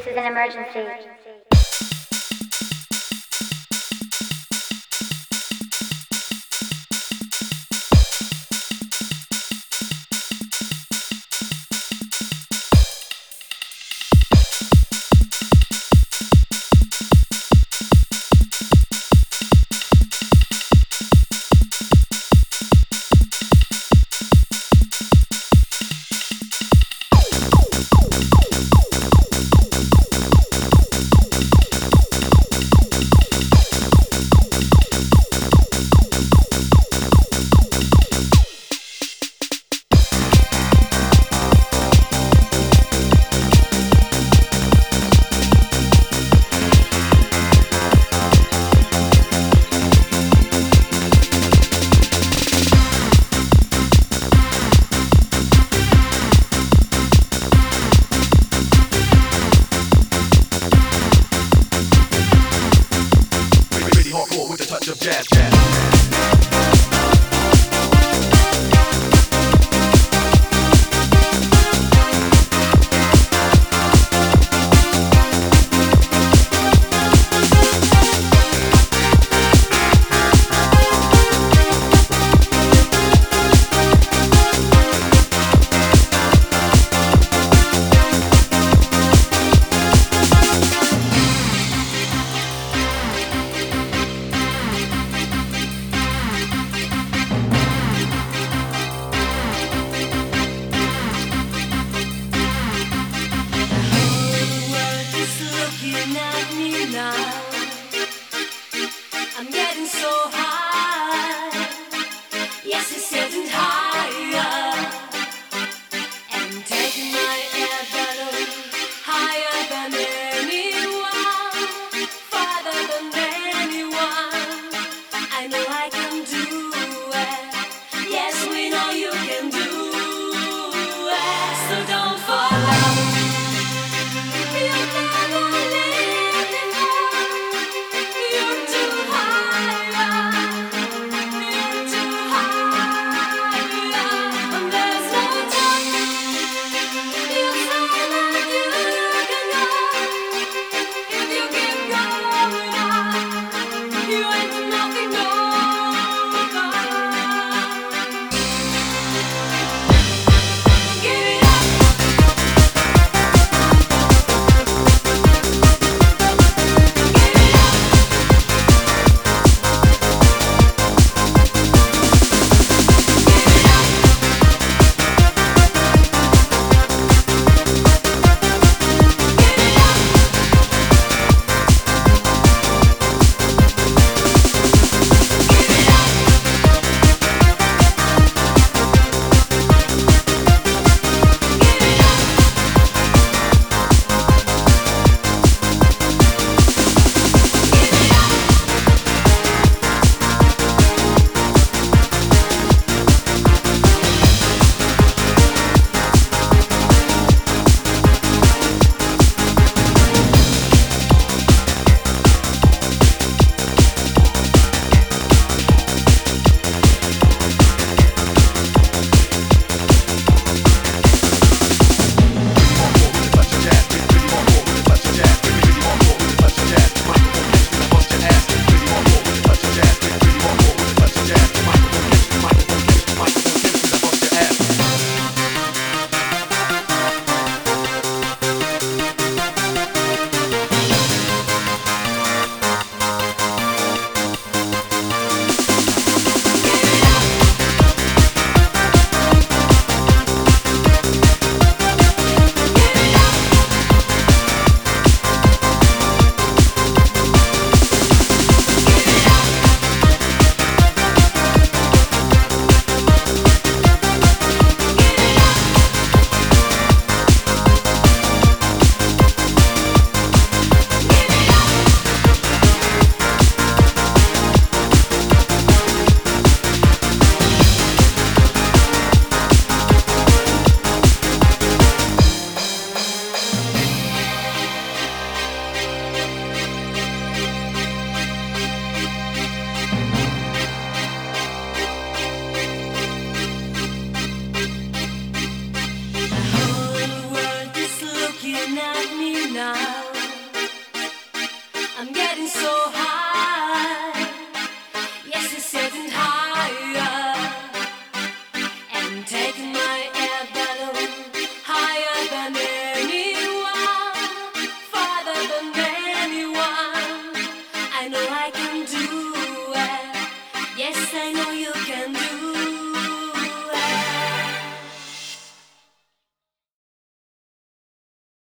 This is an emergency. so high. at me now. I'm getting so high. Yes, it's getting higher. And my air balloon higher than anyone, farther than anyone. I know I can do it. Yes, I know you.